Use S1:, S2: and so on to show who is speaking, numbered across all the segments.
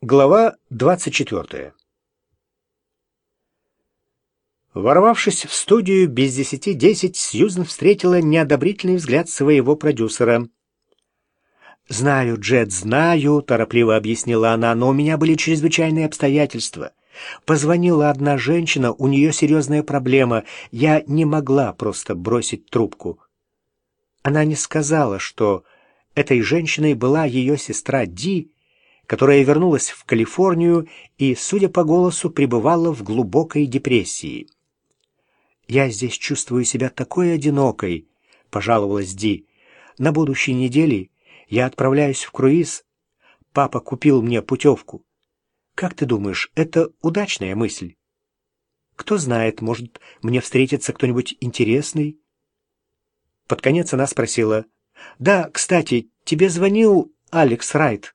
S1: Глава 24. Ворвавшись в студию без десяти десять, Сьюзен встретила неодобрительный взгляд своего продюсера. «Знаю, Джет, знаю», — торопливо объяснила она, — «но у меня были чрезвычайные обстоятельства. Позвонила одна женщина, у нее серьезная проблема. Я не могла просто бросить трубку». Она не сказала, что этой женщиной была ее сестра Ди, которая вернулась в Калифорнию и, судя по голосу, пребывала в глубокой депрессии. «Я здесь чувствую себя такой одинокой», — пожаловалась Ди. «На будущей неделе я отправляюсь в круиз. Папа купил мне путевку. Как ты думаешь, это удачная мысль? Кто знает, может, мне встретится кто-нибудь интересный?» Под конец она спросила. «Да, кстати, тебе звонил Алекс Райт?»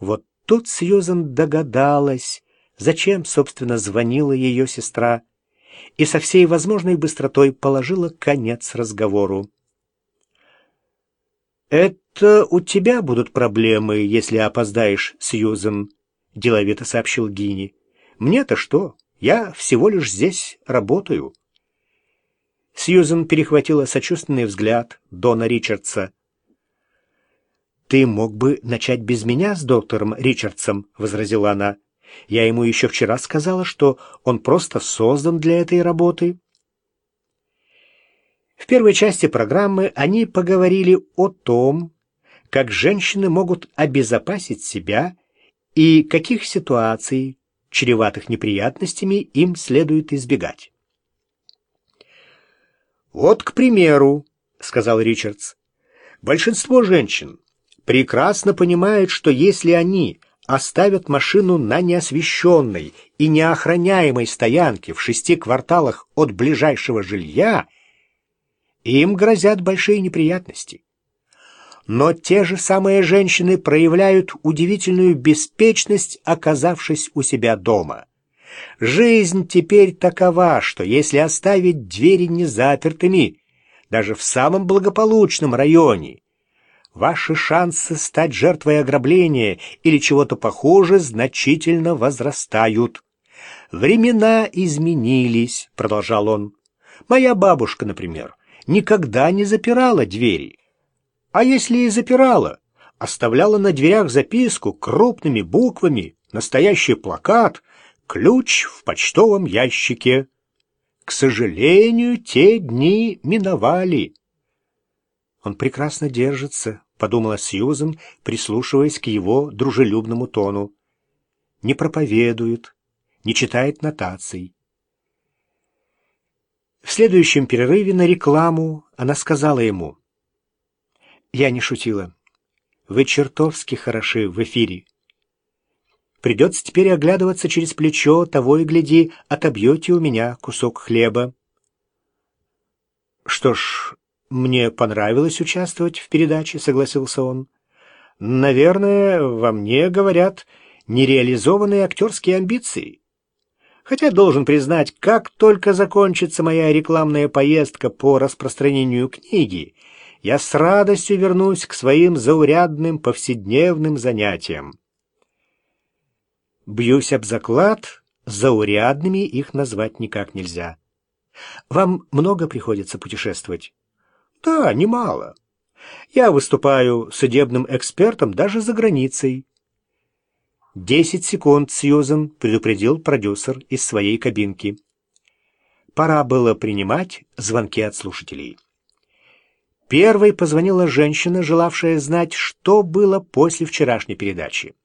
S1: Вот тут Сьюзен догадалась, зачем, собственно, звонила ее сестра, и со всей возможной быстротой положила конец разговору. «Это у тебя будут проблемы, если опоздаешь, Сьюзен», — деловито сообщил Гини. «Мне-то что? Я всего лишь здесь работаю». Сьюзен перехватила сочувственный взгляд Дона Ричардса. «Ты мог бы начать без меня с доктором Ричардсом», — возразила она. «Я ему еще вчера сказала, что он просто создан для этой работы». В первой части программы они поговорили о том, как женщины могут обезопасить себя и каких ситуаций, чреватых неприятностями, им следует избегать. «Вот, к примеру», — сказал Ричардс, — «большинство женщин прекрасно понимают, что если они оставят машину на неосвещенной и неохраняемой стоянке в шести кварталах от ближайшего жилья, им грозят большие неприятности. Но те же самые женщины проявляют удивительную беспечность, оказавшись у себя дома. Жизнь теперь такова, что если оставить двери незапертыми, даже в самом благополучном районе, ваши шансы стать жертвой ограбления или чего-то похуже значительно возрастают. Времена изменились, продолжал он. Моя бабушка, например, никогда не запирала двери. А если и запирала, оставляла на дверях записку крупными буквами, настоящий плакат, ключ в почтовом ящике. К сожалению, те дни миновали. Он прекрасно держится, подумала Сьюзен, прислушиваясь к его дружелюбному тону. Не проповедует, не читает нотаций. В следующем перерыве на рекламу она сказала ему. «Я не шутила. Вы чертовски хороши в эфире. Придется теперь оглядываться через плечо, того и гляди, отобьете у меня кусок хлеба». «Что ж, «Мне понравилось участвовать в передаче», — согласился он. «Наверное, во мне говорят нереализованные актерские амбиции. Хотя должен признать, как только закончится моя рекламная поездка по распространению книги, я с радостью вернусь к своим заурядным повседневным занятиям. Бьюсь об заклад, заурядными их назвать никак нельзя. Вам много приходится путешествовать? Да, немало. Я выступаю судебным экспертом даже за границей. «Десять секунд, Сьюзен», — предупредил продюсер из своей кабинки. Пора было принимать звонки от слушателей. Первой позвонила женщина, желавшая знать, что было после вчерашней передачи.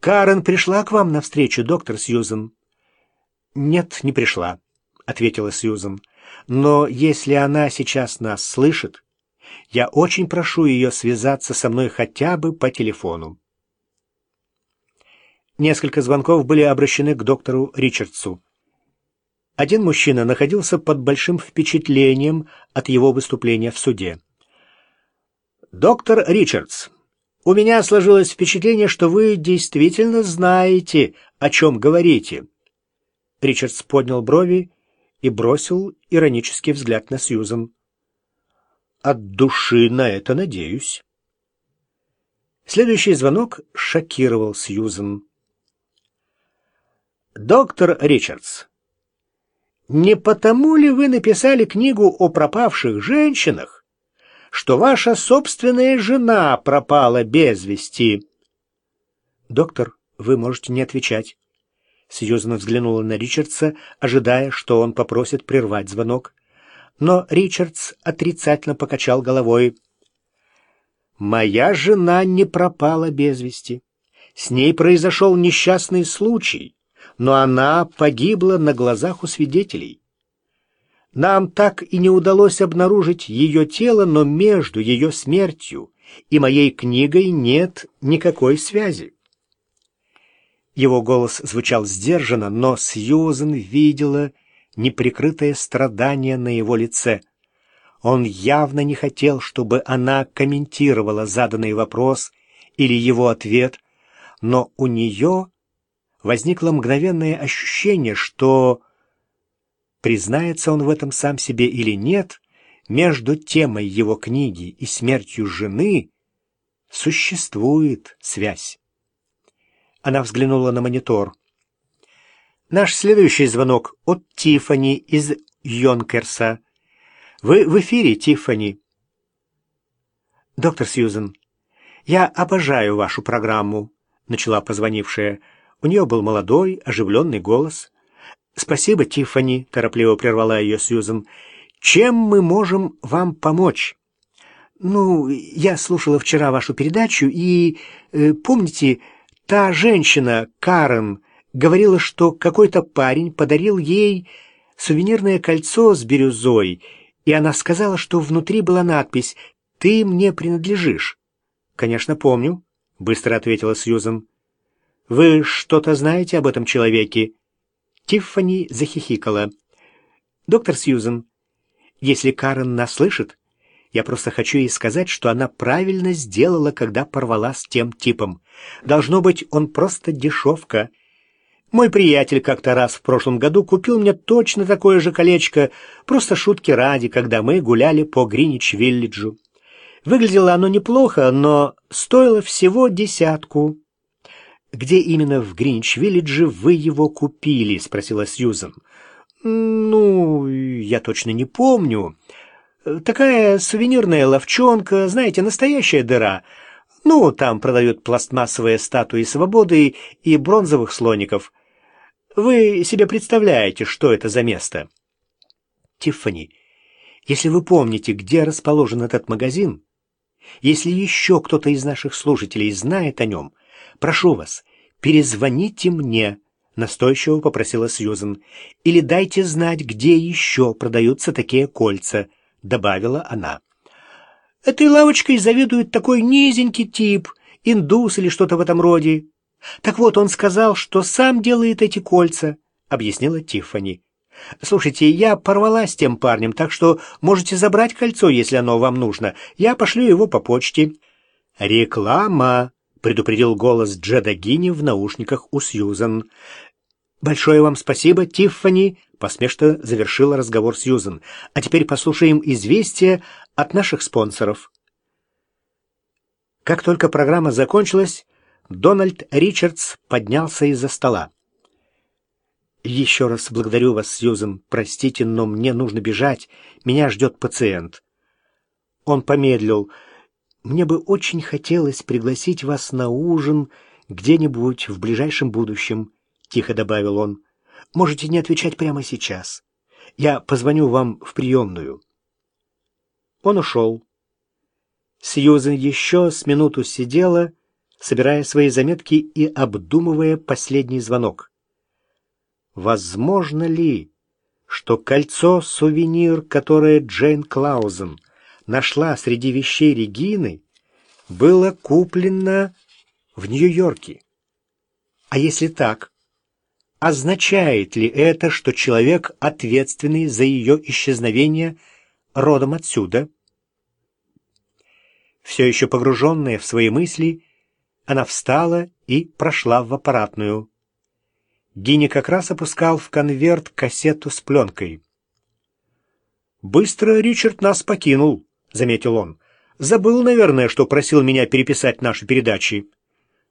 S1: «Карен пришла к вам навстречу, доктор Сьюзен?» «Нет, не пришла», — ответила Сьюзен. Но если она сейчас нас слышит, я очень прошу ее связаться со мной хотя бы по телефону. Несколько звонков были обращены к доктору Ричардсу. Один мужчина находился под большим впечатлением от его выступления в суде. «Доктор Ричардс, у меня сложилось впечатление, что вы действительно знаете, о чем говорите». Ричардс поднял брови и бросил иронический взгляд на Сьюзан. «От души на это надеюсь». Следующий звонок шокировал Сьюзен. «Доктор Ричардс, не потому ли вы написали книгу о пропавших женщинах, что ваша собственная жена пропала без вести?» «Доктор, вы можете не отвечать». Сьюзен взглянула на Ричардса, ожидая, что он попросит прервать звонок. Но Ричардс отрицательно покачал головой. «Моя жена не пропала без вести. С ней произошел несчастный случай, но она погибла на глазах у свидетелей. Нам так и не удалось обнаружить ее тело, но между ее смертью и моей книгой нет никакой связи. Его голос звучал сдержанно, но Сьюзен видела неприкрытое страдание на его лице. Он явно не хотел, чтобы она комментировала заданный вопрос или его ответ, но у нее возникло мгновенное ощущение, что, признается он в этом сам себе или нет, между темой его книги и смертью жены существует связь. Она взглянула на монитор. Наш следующий звонок от Тифани из Йонкерса. Вы в эфире, Тифани. Доктор Сьюзен, я обожаю вашу программу, начала позвонившая. У нее был молодой, оживленный голос. Спасибо, Тифани, торопливо прервала ее Сьюзен. Чем мы можем вам помочь? Ну, я слушала вчера вашу передачу и, э, помните, Та женщина, Карен, говорила, что какой-то парень подарил ей сувенирное кольцо с бирюзой, и она сказала, что внутри была надпись «Ты мне принадлежишь». «Конечно, помню», — быстро ответила Сьюзен. «Вы что-то знаете об этом человеке?» Тиффани захихикала. «Доктор Сьюзен, если Карен нас слышит, я просто хочу ей сказать, что она правильно сделала, когда порвала с тем типом. Должно быть, он просто дешевка. Мой приятель как-то раз в прошлом году купил мне точно такое же колечко, просто шутки ради, когда мы гуляли по Гринич-Виллиджу. Выглядело оно неплохо, но стоило всего десятку. «Где именно в Гринич-Виллидже вы его купили?» — спросила Сьюзен. «Ну, я точно не помню». Такая сувенирная ловчонка, знаете, настоящая дыра. Ну, там продают пластмассовые статуи свободы и бронзовых слоников. Вы себе представляете, что это за место? Тиффани, если вы помните, где расположен этот магазин, если еще кто-то из наших слушателей знает о нем, прошу вас, перезвоните мне, настойчиво попросила Сьюзен, или дайте знать, где еще продаются такие кольца — добавила она. Этой лавочкой заведует такой низенький тип, индус или что-то в этом роде. Так вот, он сказал, что сам делает эти кольца, объяснила Тиффани. Слушайте, я порвала с тем парнем, так что можете забрать кольцо, если оно вам нужно. Я пошлю его по почте. Реклама, предупредил голос Джеда Гини в наушниках у Сьюзан. Большое вам спасибо, Тиффани, посмешно завершила разговор Сьюзен. А теперь послушаем известия от наших спонсоров. Как только программа закончилась, Дональд Ричардс поднялся из-за стола. «Еще раз благодарю вас, Сьюзен. Простите, но мне нужно бежать. Меня ждет пациент». Он помедлил. «Мне бы очень хотелось пригласить вас на ужин где-нибудь в ближайшем будущем», — тихо добавил он. Можете не отвечать прямо сейчас. Я позвоню вам в приемную». Он ушел. Сьюзен еще с минуту сидела, собирая свои заметки и обдумывая последний звонок. Возможно ли, что кольцо-сувенир, которое Джейн Клаузен нашла среди вещей Регины, было куплено в Нью-Йорке? А если так, Означает ли это, что человек, ответственный за ее исчезновение, родом отсюда? Все еще погруженная в свои мысли, она встала и прошла в аппаратную. Гини как раз опускал в конверт кассету с пленкой. «Быстро Ричард нас покинул», — заметил он. Забыл, наверное, что просил меня переписать наши передачи.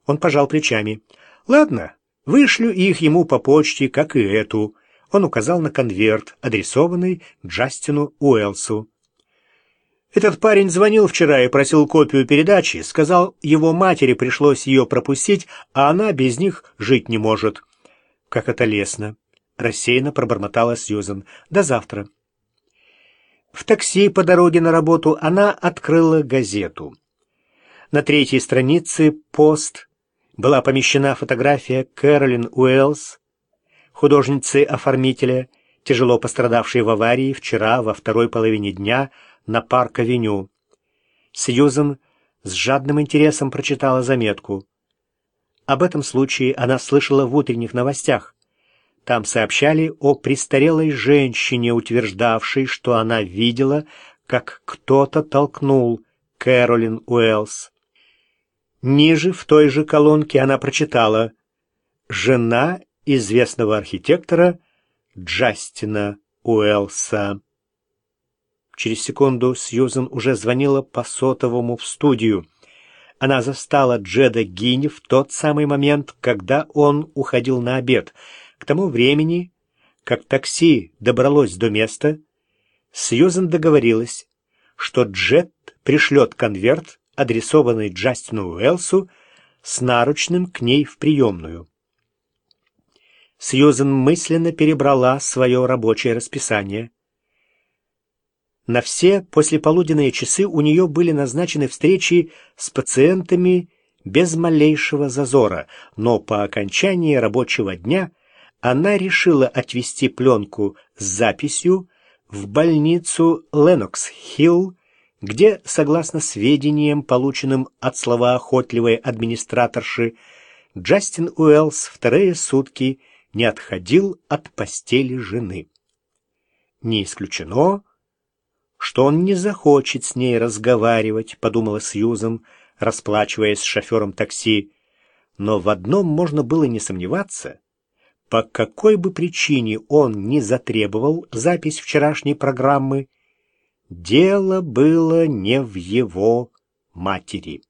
S1: Он пожал плечами. Ладно, вышлю их ему по почте, как и эту. Он указал на конверт, адресованный Джастину Уэлсу. Этот парень звонил вчера и просил копию передачи, сказал, его матери пришлось ее пропустить, а она без них жить не может. Как это лестно. Рассеянно пробормотала Сьюзен. До завтра. В такси по дороге на работу она открыла газету. На третьей странице «Пост» была помещена фотография Кэролин Уэллс, художницы-оформителя, тяжело пострадавшей в аварии вчера во второй половине дня на Парк-авеню. Сьюзен с жадным интересом прочитала заметку. Об этом случае она слышала в утренних новостях. Там сообщали о престарелой женщине, утверждавшей, что она видела, как кто-то толкнул Кэролин Уэллс. Ниже, в той же колонке, она прочитала «Жена известного архитектора Джастина Уэллса». Через секунду Сьюзен уже звонила по сотовому в студию. Она застала Джеда Гинни в тот самый момент, когда он уходил на обед — к тому времени, как такси добралось до места, Сьюзен договорилась, что Джет пришлет конверт, адресованный Джастину Уэлсу, с наручным к ней в приемную. Сьюзен мысленно перебрала свое рабочее расписание. На все послеполуденные часы у нее были назначены встречи с пациентами без малейшего зазора, но по окончании рабочего дня – она решила отвезти пленку с записью в больницу Ленокс-Хилл, где, согласно сведениям, полученным от словоохотливой администраторши, Джастин Уэллс вторые сутки не отходил от постели жены. Не исключено, что он не захочет с ней разговаривать, подумала Сьюзан, расплачиваясь с шофером такси. Но в одном можно было не сомневаться. По какой бы причине он не затребовал запись вчерашней программы, дело было не в его матери.